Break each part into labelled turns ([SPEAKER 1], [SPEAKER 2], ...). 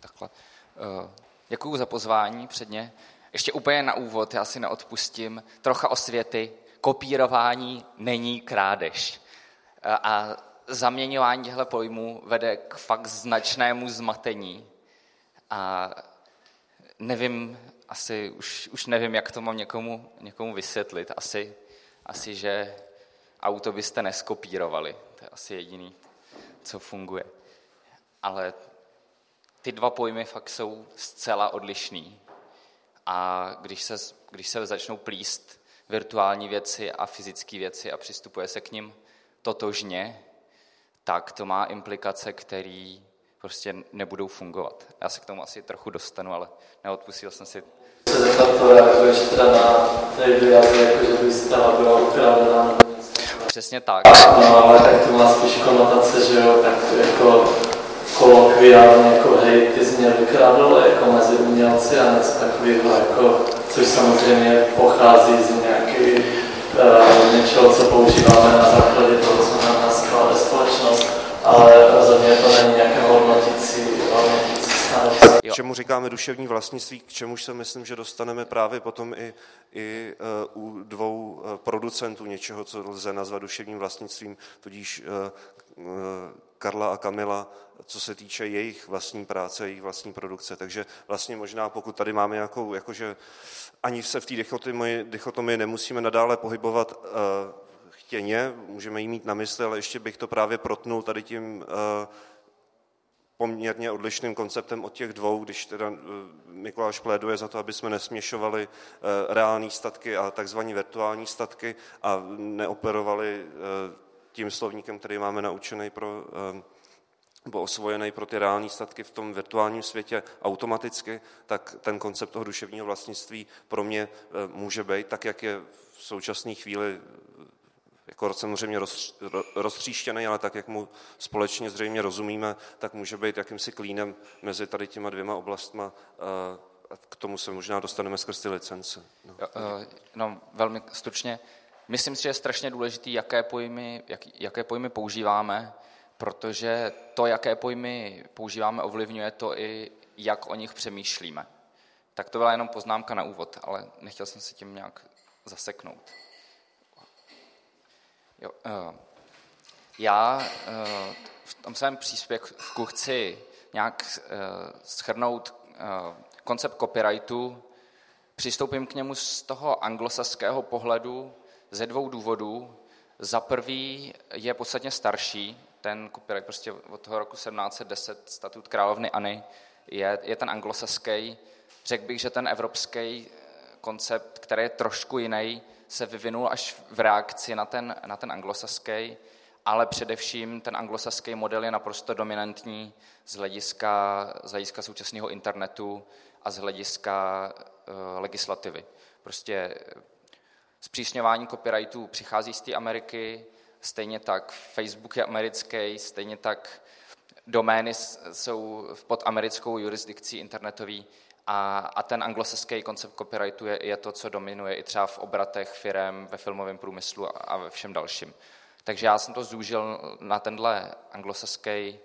[SPEAKER 1] takhle. Uh, děkuju za pozvání předně. Ještě úplně na úvod, já si neodpustím, trocha osvěty. Kopírování není krádež. Uh, a zaměňování těchto pojmů vede k fakt značnému zmatení. A nevím, asi už, už nevím, jak to mám někomu, někomu vysvětlit. Asi, asi, že auto byste neskopírovali. To je asi jediný, co funguje. Ale ty dva pojmy fakt jsou zcela odlišný. A když se, když se začnou plíst virtuální věci a fyzické věci a přistupuje se k ním totožně, tak to má implikace, které prostě nebudou fungovat. Já se k tomu asi trochu dostanu, ale neodpustil jsem si.
[SPEAKER 2] Se zeptat, to reaguješ teda na vyjádření, jako že by stala byla ukradená.
[SPEAKER 1] Přesně tak.
[SPEAKER 2] No, ale tak to má spíš konotace, že jo, tak to jako kolokviálně, jako hej, ty jsi mě vykradl, jako mezi umělci a něco takového, jako, což samozřejmě pochází z nějaký, uh, něčeho, co používáme na základě toho, co nám nás klade společnost, ale rozhodně to není nějaké hodnotící, hodnotící stanovisko.
[SPEAKER 3] Čemu říkáme duševní vlastnictví, k čemuž se myslím, že dostaneme právě potom i, i uh, u dvou uh, producentů něčeho, co lze nazvat duševním vlastnictvím, tudíž uh, Karla a Kamila, co se týče jejich vlastní práce, jejich vlastní produkce. Takže vlastně možná, pokud tady máme nějakou, jakože ani se v té dichotomii, dichotomii nemusíme nadále pohybovat chtěně, můžeme jí mít na mysli, ale ještě bych to právě protnul tady tím poměrně odlišným konceptem od těch dvou, když teda Mikuláš pléduje za to, aby jsme nesměšovali reální statky a takzvané virtuální statky a neoperovali tím slovníkem, který máme naučený pro nebo osvojený pro ty reální statky v tom virtuálním světě automaticky, tak ten koncept toho duševního vlastnictví pro mě může být tak, jak je v současné chvíli jako samozřejmě roz, roztříštěný, ale tak, jak mu společně zřejmě rozumíme, tak může být jakýmsi klínem mezi tady těma dvěma oblastma a k tomu se možná dostaneme skrz ty licence.
[SPEAKER 1] No. no, velmi stručně. Myslím si, že je strašně důležité, jaké pojmy, jak, jaké pojmy používáme, protože to, jaké pojmy používáme, ovlivňuje to i, jak o nich přemýšlíme. Tak to byla jenom poznámka na úvod, ale nechtěl jsem se tím nějak zaseknout. Jo, uh, já uh, v tom svém příspěvku chci nějak uh, schrnout uh, koncept copyrightu. Přistoupím k němu z toho anglosaského pohledu ze dvou důvodů. Za prvý je podstatně starší, ten copyright prostě od toho roku 1710, statut královny Anny, je, je ten anglosaský. Řekl bych, že ten evropský koncept, který je trošku jiný, se vyvinul až v reakci na ten, na ten anglosaský, ale především ten anglosaský model je naprosto dominantní z hlediska, z hlediska současného internetu a z hlediska uh, legislativy. Prostě zpřísňování copyrightů přichází z té Ameriky, stejně tak Facebook je americký, stejně tak domény jsou pod americkou jurisdikcí internetový a, a ten anglosaský koncept copyrightu je, je to, co dominuje i třeba v obratech firem, ve filmovém průmyslu a, a ve všem dalším. Takže já jsem to zúžil na tenhle anglosaský,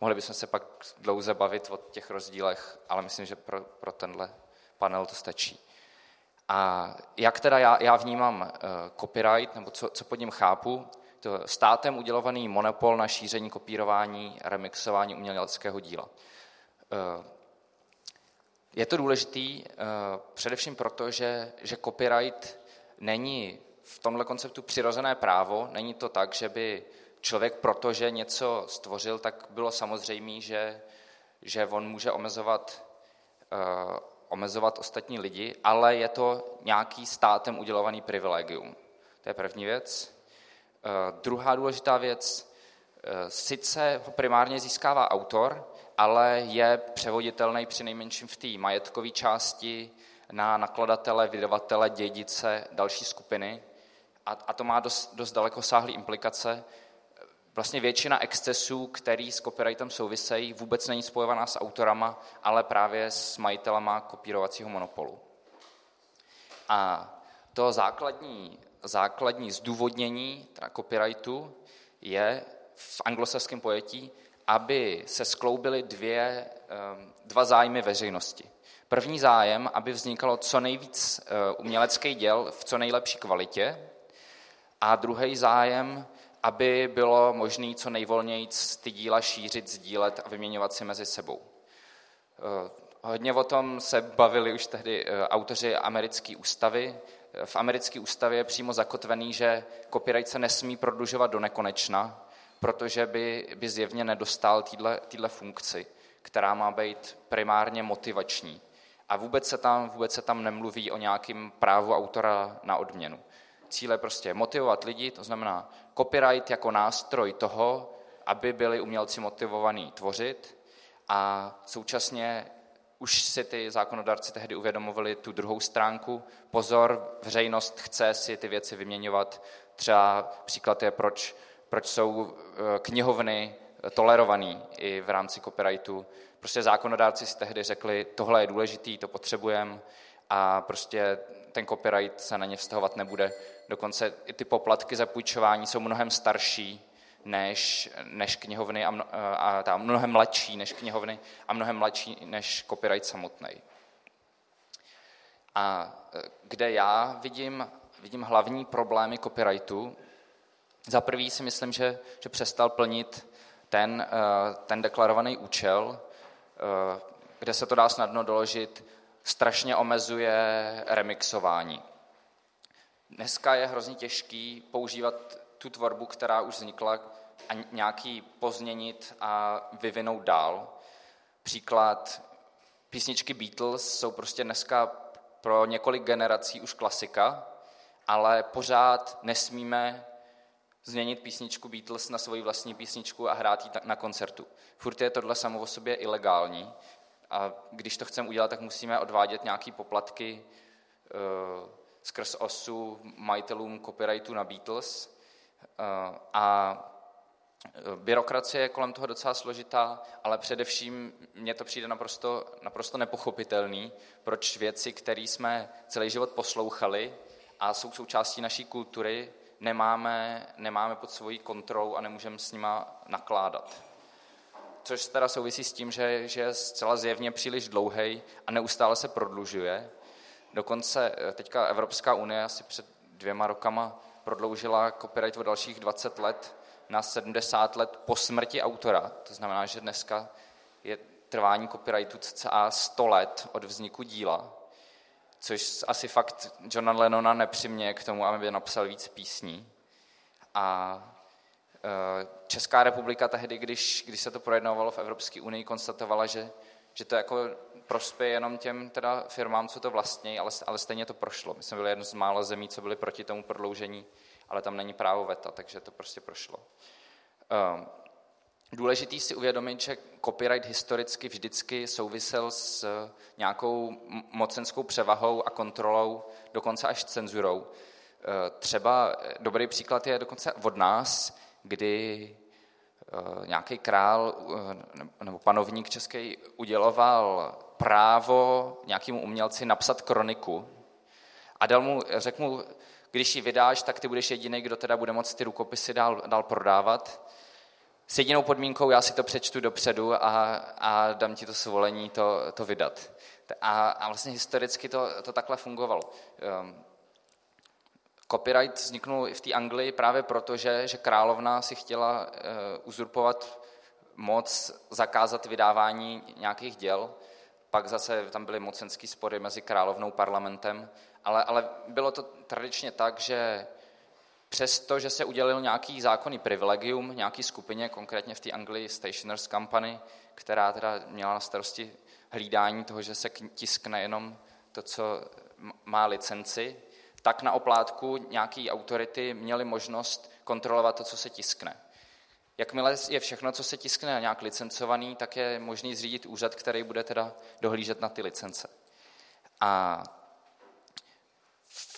[SPEAKER 1] mohli bychom se pak dlouze bavit o těch rozdílech, ale myslím, že pro, pro tenhle panel to stačí. A jak teda já, já vnímám uh, copyright, nebo co, co pod ním chápu, to státem udělovaný monopol na šíření, kopírování remixování uměleckého díla. Uh, je to důležitý uh, především proto, že, že copyright není v tomhle konceptu přirozené právo. Není to tak, že by člověk, protože něco stvořil, tak bylo samozřejmé, že, že on může omezovat, uh, omezovat ostatní lidi, ale je to nějaký státem udělovaný privilegium. To je první věc. Uh, druhá důležitá věc, uh, sice ho primárně získává autor, ale je převoditelný při nejmenším v té majetkové části na nakladatele, vydavatele, dědice, další skupiny. A, a to má dost, dost dalekosáhlé implikace. Vlastně většina excesů, který s copyrightem souvisejí, vůbec není spojovaná s autorama, ale právě s majitelama kopírovacího monopolu. A to základní, základní zdůvodnění teda copyrightu je v anglosaském pojetí aby se skloubily dvě, dva zájmy veřejnosti. První zájem, aby vznikalo co nejvíc uměleckých děl v co nejlepší kvalitě, a druhý zájem, aby bylo možné co nejvolněji ty díla šířit, sdílet a vyměňovat si mezi sebou. Eh, hodně o tom se bavili už tehdy eh, autoři americké ústavy. V americké ústavě je přímo zakotvený, že copyright se nesmí prodlužovat do nekonečna, protože by, by zjevně nedostal téhle funkci, která má být primárně motivační. A vůbec se, tam, vůbec se tam nemluví o nějakém právu autora na odměnu. Cíl je prostě motivovat lidi, to znamená copyright jako nástroj toho, aby byli umělci motivovaní tvořit a současně už si ty zákonodárci tehdy uvědomovali tu druhou stránku. Pozor, veřejnost chce si ty věci vyměňovat. Třeba příklad je, proč, proč jsou eh, knihovny tolerovaný i v rámci copyrightu. Prostě zákonodárci si tehdy řekli, tohle je důležitý, to potřebujeme a prostě ten copyright se na ně vztahovat nebude. Dokonce i ty poplatky za půjčování jsou mnohem starší než, než knihovny a, mno, a tam mnohem mladší než knihovny a mnohem mladší než copyright samotný. A kde já vidím, vidím hlavní problémy copyrightu, za prvý si myslím, že, že přestal plnit ten, e, ten deklarovaný účel, e, kde se to dá snadno doložit, strašně omezuje remixování. Dneska je hrozně těžký používat tu tvorbu, která už vznikla, a nějaký pozměnit a vyvinout dál. Příklad, písničky Beatles jsou prostě dneska pro několik generací už klasika, ale pořád nesmíme změnit písničku Beatles na svoji vlastní písničku a hrát ji na koncertu. Furt je tohle samo o sobě ilegální a když to chceme udělat, tak musíme odvádět nějaké poplatky uh, skrz osu majitelům copyrightu na Beatles. Uh, a byrokracie je kolem toho docela složitá, ale především mně to přijde naprosto, naprosto nepochopitelný, proč věci, které jsme celý život poslouchali a jsou součástí naší kultury, nemáme, nemáme pod svojí kontrolou a nemůžeme s nima nakládat což teda souvisí s tím, že, že je zcela zjevně příliš dlouhý a neustále se prodlužuje. Dokonce eh, teďka Evropská unie asi před dvěma rokama prodloužila copyright o dalších 20 let na 70 let po smrti autora. To znamená, že dneska je trvání copyrightu cca 100 let od vzniku díla, což asi fakt Johna Lennona nepřiměje k tomu, aby napsal víc písní. A Eh, Česká republika tehdy, když, když se to projednávalo v Evropské unii, konstatovala, že, že to jako prospěje jenom těm teda firmám, co to vlastní, ale, ale stejně to prošlo. My jsme byli jedno z mála zemí, co byli proti tomu prodloužení, ale tam není právo veta, takže to prostě prošlo. Eh, důležitý si uvědomit, že copyright historicky vždycky souvisel s nějakou mocenskou převahou a kontrolou, dokonce až cenzurou. Eh, třeba dobrý příklad je dokonce od nás, kdy eh, nějaký král eh, nebo panovník český uděloval právo nějakému umělci napsat kroniku a dal mu, řekl mu, když ji vydáš, tak ty budeš jediný, kdo teda bude moct ty rukopisy dál, dál prodávat. S jedinou podmínkou, já si to přečtu dopředu a, a dám ti to svolení to, to vydat. A, a vlastně historicky to, to takhle fungovalo. Ehm, Copyright vzniknul v té Anglii právě proto, že, že královna si chtěla uh, uzurpovat moc zakázat vydávání nějakých děl. Pak zase tam byly mocenské spory mezi královnou parlamentem, ale, ale bylo to tradičně tak, že přesto, že se udělil nějaký zákonný privilegium nějaký skupině, konkrétně v té Anglii Stationers Company, která teda měla na starosti hlídání toho, že se tiskne jenom to, co má licenci, tak na oplátku nějaké autority měly možnost kontrolovat to, co se tiskne. Jakmile je všechno, co se tiskne, nějak licencovaný, tak je možný zřídit úřad, který bude teda dohlížet na ty licence. A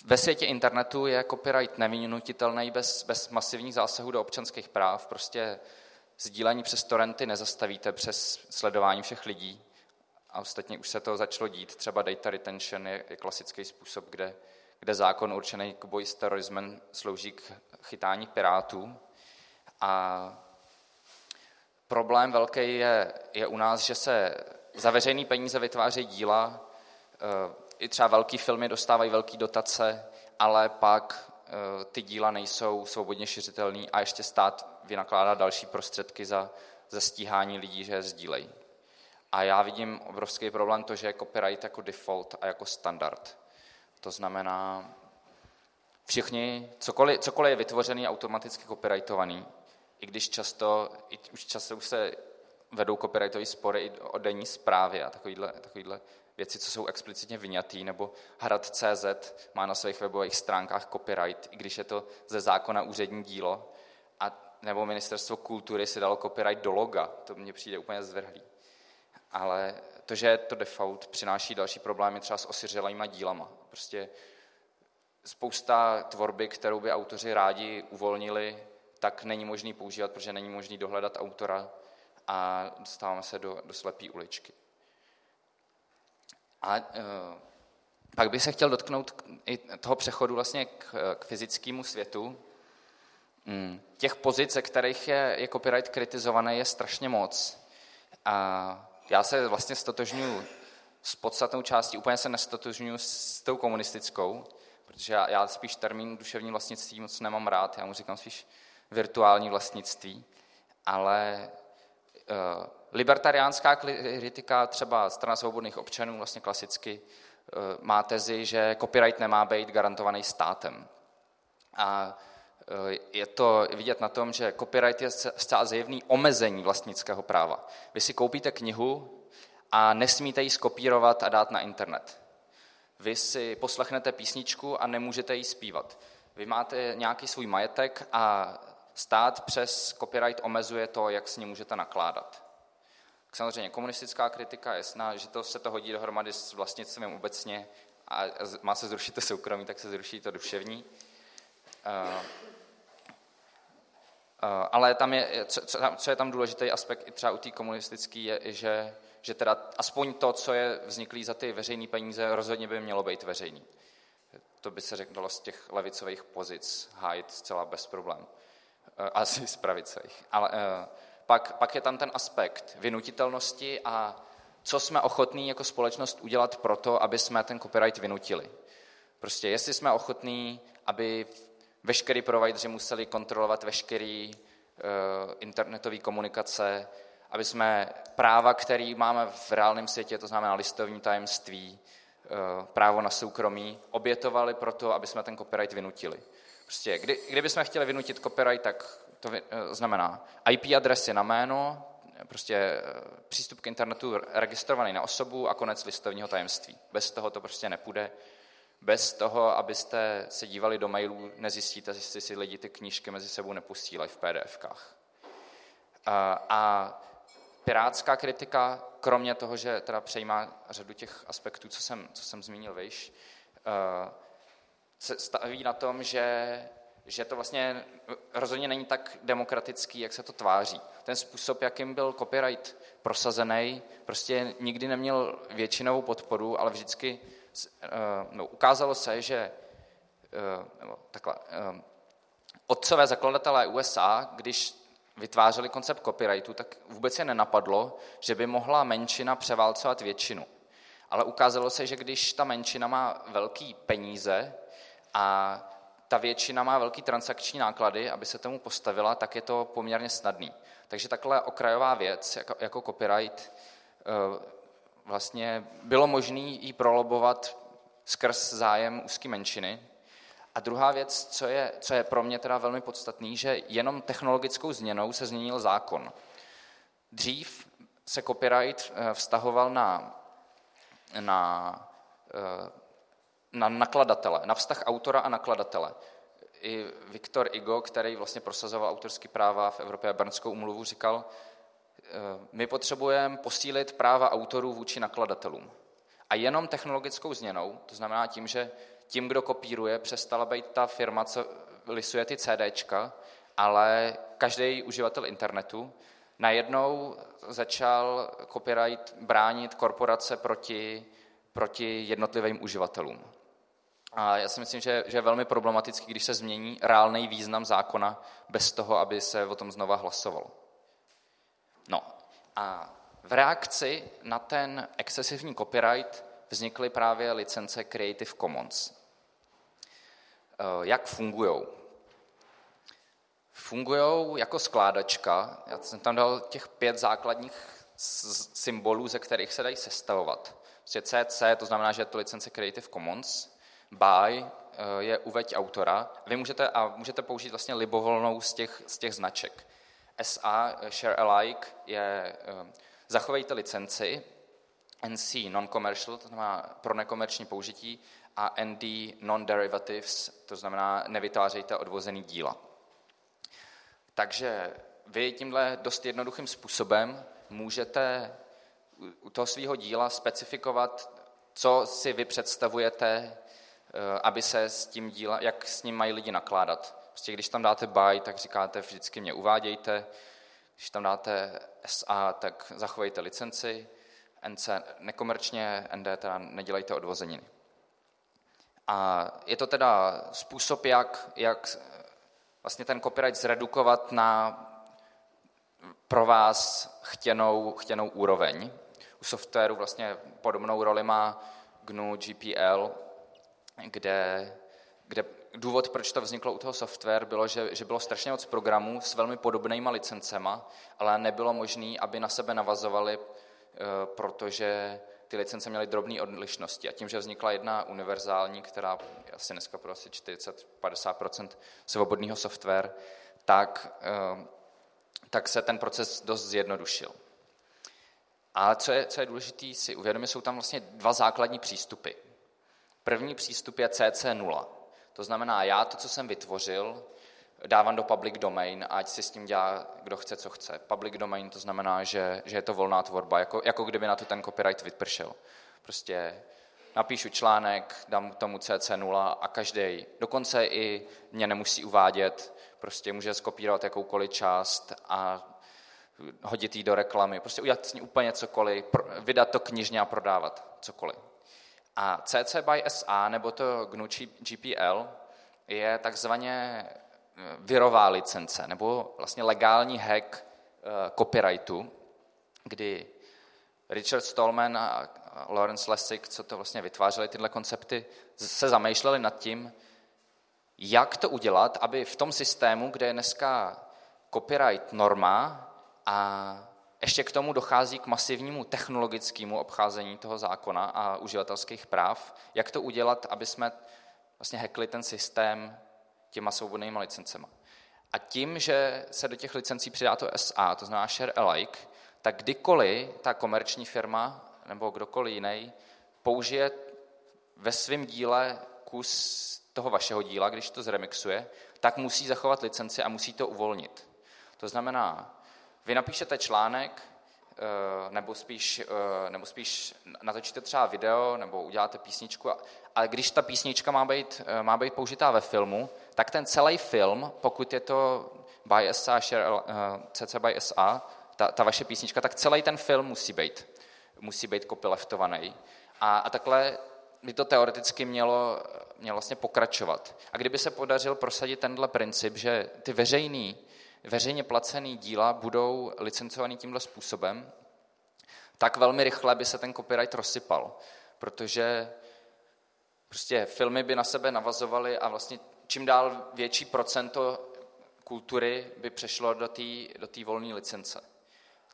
[SPEAKER 1] ve světě internetu je copyright nevynutelný bez, bez masivních zásahů do občanských práv. Prostě sdílení přes torrenty nezastavíte přes sledování všech lidí. A ostatně už se to začalo dít. Třeba data retention je, je klasický způsob, kde kde zákon určený k boji s terorismem slouží k chytání pirátů. A problém velký je, je u nás, že se za veřejný peníze vytváří díla, eh, i třeba velký filmy dostávají velké dotace, ale pak eh, ty díla nejsou svobodně šiřitelné a ještě stát vynakládá další prostředky za, za stíhání lidí, že je sdílejí. A já vidím obrovský problém to, že je copyright jako default a jako standard. To znamená, všichni, cokoliv, cokoliv je vytvořený, automaticky copyrightovaný, i když často, i už často už se vedou copyrightové spory i o denní zprávě a takovýhle, takovýhle věci, co jsou explicitně vyňatý, nebo Hrad.cz má na svých webových stránkách copyright, i když je to ze zákona úřední dílo, a nebo ministerstvo kultury si dalo copyright do loga, to mně přijde úplně zvrhlý. Ale to, že je to default, přináší další problémy třeba s osiřelýma dílama. Prostě spousta tvorby, kterou by autoři rádi uvolnili, tak není možný používat, protože není možný dohledat autora a dostáváme se do, do slepé uličky. A e, pak bych se chtěl dotknout i toho přechodu vlastně k, k fyzickému světu. Mm, těch pozic, ze kterých je, je copyright kritizovaný, je strašně moc. A já se vlastně stotožňuji s podstatnou částí, úplně se nestotožňuji s tou komunistickou, protože já, já spíš termín duševní vlastnictví moc nemám rád, já mu říkám spíš virtuální vlastnictví, ale uh, libertariánská kritika, třeba strana svobodných občanů, vlastně klasicky, uh, má tezi, že copyright nemá být garantovaný státem. A uh, je to vidět na tom, že copyright je zcela zjevný omezení vlastnického práva. Vy si koupíte knihu a nesmíte ji skopírovat a dát na internet. Vy si poslechnete písničku a nemůžete ji zpívat. Vy máte nějaký svůj majetek a stát přes copyright omezuje to, jak s ním můžete nakládat. Samozřejmě komunistická kritika je jasná, že to se to hodí dohromady s vlastnictvím obecně a má se zrušit to soukromí, tak se zruší to duševní. Uh, uh, ale tam je, co, co je tam důležitý aspekt i třeba u té komunistické, je, že, že teda aspoň to, co je vzniklý za ty veřejné peníze, rozhodně by mělo být veřejný. To by se řeklo z těch levicových pozic hájit zcela bez problémů. Eh, asi z pravicových. Ale eh, pak, pak je tam ten aspekt vynutitelnosti a co jsme ochotní jako společnost udělat pro to, aby jsme ten copyright vynutili. Prostě jestli jsme ochotní, aby veškerý provideri museli kontrolovat veškerý uh, internetové komunikace, aby jsme práva, které máme v reálném světě, to znamená listovní tajemství, uh, právo na soukromí, obětovali pro to, aby jsme ten copyright vynutili. Prostě, kdy, kdybychom chtěli vynutit copyright, tak to eh, znamená IP adresy na jméno, prostě eh, přístup k internetu registrovaný na osobu a konec listovního tajemství. Bez toho to prostě nepůjde. Bez toho, abyste se dívali do mailů, nezjistíte, jestli si lidi ty knížky mezi sebou neposílají v PDFkách. A, a pirátská kritika, kromě toho, že teda přejímá řadu těch aspektů, co jsem, co jsem zmínil vejš, uh, se staví na tom, že, že to vlastně rozhodně není tak demokratický, jak se to tváří. Ten způsob, jakým byl copyright prosazený, prostě nikdy neměl většinovou podporu, ale vždycky uh, no, ukázalo se, že uh, nebo takhle, uh, otcové zakladatelé USA, když vytvářeli koncept copyrightu, tak vůbec je nenapadlo, že by mohla menšina převálcovat většinu. Ale ukázalo se, že když ta menšina má velký peníze, a ta většina má velký transakční náklady, aby se tomu postavila, tak je to poměrně snadný. Takže takhle okrajová věc, jako, jako copyright, eh, vlastně bylo možné ji prolobovat skrz zájem úzké menšiny. A druhá věc, co je, co je pro mě teda velmi podstatný, že jenom technologickou změnou se změnil zákon. Dřív se copyright eh, vztahoval na, na eh, na nakladatele, na vztah autora a nakladatele. I Viktor Igo, který vlastně prosazoval autorský práva v Evropě a Brnskou umluvu, říkal, eh, my potřebujeme posílit práva autorů vůči nakladatelům. A jenom technologickou změnou, to znamená tím, že tím, kdo kopíruje, přestala být ta firma, co lisuje ty CDčka, ale každý uživatel internetu najednou začal copyright bránit korporace proti, proti jednotlivým uživatelům. A já si myslím, že, že je velmi problematický, když se změní reálný význam zákona bez toho, aby se o tom znova hlasovalo. No a v reakci na ten excesivní copyright vznikly právě licence Creative Commons. Eh, jak fungují? Fungují jako skládačka. Já jsem tam dal těch pět základních symbolů, ze kterých se dají sestavovat. Prostě CC, to znamená, že je to licence Creative Commons. By eh, je uveď autora. Vy můžete, a můžete použít vlastně libovolnou z těch, z těch značek. SA, eh, Share Alike, je zachovejte licenci, NC non-commercial, to znamená pro nekomerční použití, a ND non-derivatives, to znamená nevytvářejte odvozený díla. Takže vy tímhle dost jednoduchým způsobem můžete u toho svého díla specifikovat, co si vy představujete, eh, aby se s tím díla, jak s ním mají lidi nakládat. Prostě když tam dáte buy, tak říkáte vždycky mě uvádějte, když tam dáte SA, tak zachovejte licenci, NC nekomerčně, ND teda nedělejte odvozeniny. A je to teda způsob, jak, jak vlastně ten copyright zredukovat na pro vás chtěnou, chtěnou úroveň. U softwaru vlastně podobnou roli má GNU GPL, kde, kde důvod, proč to vzniklo u toho software, bylo, že, že bylo strašně moc programů s velmi podobnýma licencema, ale nebylo možné, aby na sebe navazovali, eh, protože ty licence měly drobné odlišnosti. A tím, že vznikla jedna univerzální, která asi dneska pro asi 40-50% svobodného software, tak, eh, tak se ten proces dost zjednodušil. A co je, co je důležité si uvědomit, jsou tam vlastně dva základní přístupy. První přístup je CC0. To znamená, já to, co jsem vytvořil, dávám do public domain, ať si s tím dělá, kdo chce, co chce. Public domain to znamená, že, že je to volná tvorba, jako, jako kdyby na to ten copyright vypršel. Prostě napíšu článek, dám tomu CC0 a každý, dokonce i mě nemusí uvádět, prostě může skopírovat jakoukoliv část a hodit ji do reklamy, prostě udělat s ní úplně cokoliv, vydat to knižně a prodávat cokoliv. A CC by SA, nebo to GNU GPL, je takzvaně virová licence, nebo vlastně legální hack eh, copyrightu, kdy Richard Stallman a Lawrence Lessig, co to vlastně vytvářeli tyhle koncepty, se zamýšleli nad tím, jak to udělat, aby v tom systému, kde je dneska copyright norma a ještě k tomu dochází k masivnímu technologickému obcházení toho zákona a uživatelských práv, jak to udělat, aby jsme vlastně hackli ten systém těma svobodnýma licencema. A tím, že se do těch licencí přidá to SA, to znamená share alike, tak kdykoliv ta komerční firma nebo kdokoliv jiný použije ve svém díle kus toho vašeho díla, když to zremixuje, tak musí zachovat licenci a musí to uvolnit. To znamená, vy napíšete článek, eh, nebo spíš, eh, nebo spíš natočíte třeba video, nebo uděláte písničku, a když ta písnička má být, eh, má být použitá ve filmu, tak ten celý film, pokud je to by SA, share, CC by SA, ta, ta vaše písnička, tak celý ten film musí být, musí být copyleftovaný. A, a takhle by to teoreticky mělo, mělo vlastně pokračovat. A kdyby se podařil prosadit tenhle princip, že ty veřejný, veřejně placený díla budou licencovaný tímhle způsobem, tak velmi rychle by se ten copyright rozsypal, protože prostě filmy by na sebe navazovaly a vlastně čím dál větší procento kultury by přešlo do té do tý volné licence.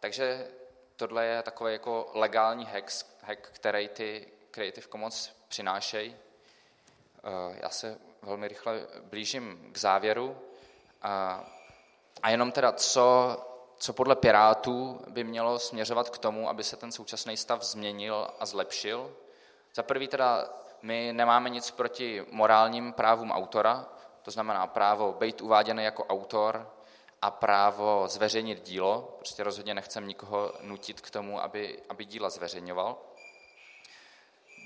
[SPEAKER 1] Takže tohle je takový jako legální hack, hack který ty Creative Commons přinášejí. Eh, já se velmi rychle blížím k závěru. A jenom teda, co, co podle Pirátů by mělo směřovat k tomu, aby se ten současný stav změnil a zlepšil. Za prvý teda my nemáme nic proti morálním právům autora, to znamená právo být uváděný jako autor a právo zveřejnit dílo. Prostě rozhodně nechcem nikoho nutit k tomu, aby, aby díla zveřejňoval.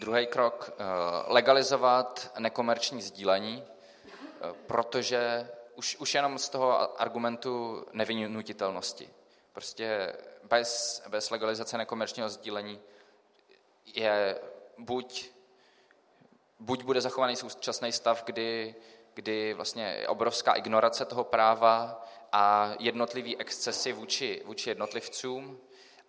[SPEAKER 1] Druhý krok, eh, legalizovat nekomerční sdílení, eh, protože už, už jenom z toho argumentu nevynutitelnosti. Prostě bez, bez legalizace nekomerčního sdílení je buď buď bude zachovaný současný stav, kdy, kdy vlastně je obrovská ignorace toho práva a jednotlivý excesy vůči, vůči jednotlivcům,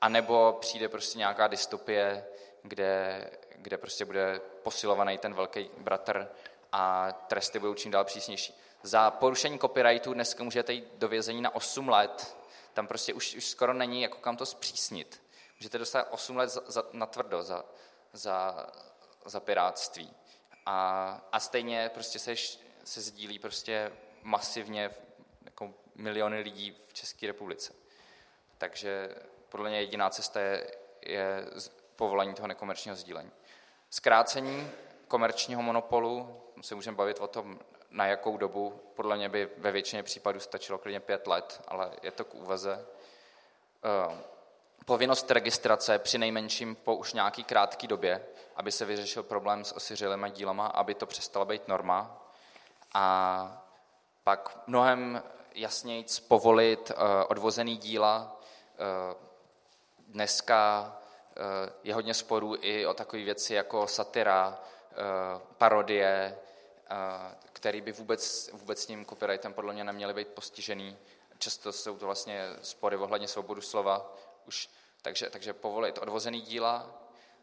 [SPEAKER 1] anebo přijde prostě nějaká dystopie, kde, kde prostě bude posilovaný ten velký bratr a tresty budou čím dál přísnější. Za porušení copyrightu dneska můžete jít do vězení na 8 let, tam prostě už, už skoro není jako kam to zpřísnit. Můžete dostat 8 let za, za, na tvrdo za, za, za piráctví. A, a stejně prostě se, se sdílí prostě masivně jako miliony lidí v České republice. Takže podle mě jediná cesta je, je povolení toho nekomerčního sdílení. Zkrácení komerčního monopolu, se můžeme bavit o tom, na jakou dobu, podle mě by ve většině případů stačilo klidně pět let, ale je to k úvaze. Eh, povinnost registrace při nejmenším po už nějaký krátký době, aby se vyřešil problém s osiřelými dílama, aby to přestala být norma. A pak mnohem jasněji povolit eh, odvozený díla. Eh, dneska je hodně sporů i o takové věci jako satira, parodie, který by vůbec, vůbec tím copyrightem podle mě neměly být postižený. Často jsou to vlastně spory ohledně svobodu slova, už, takže, takže povolit odvozený díla,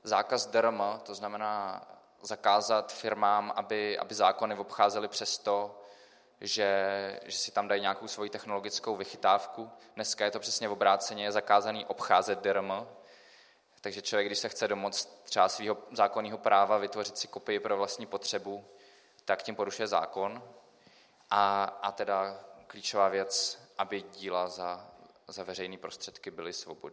[SPEAKER 1] zákaz DRM, to znamená zakázat firmám, aby, aby zákony obcházely přesto, že, že si tam dají nějakou svoji technologickou vychytávku. Dneska je to přesně v obráceně, je zakázaný obcházet DRM, takže člověk, když se chce domoct třeba svého zákonného práva vytvořit si kopii pro vlastní potřebu, tak tím porušuje zákon. A, a teda klíčová věc, aby díla za, za veřejné prostředky byly svobodné.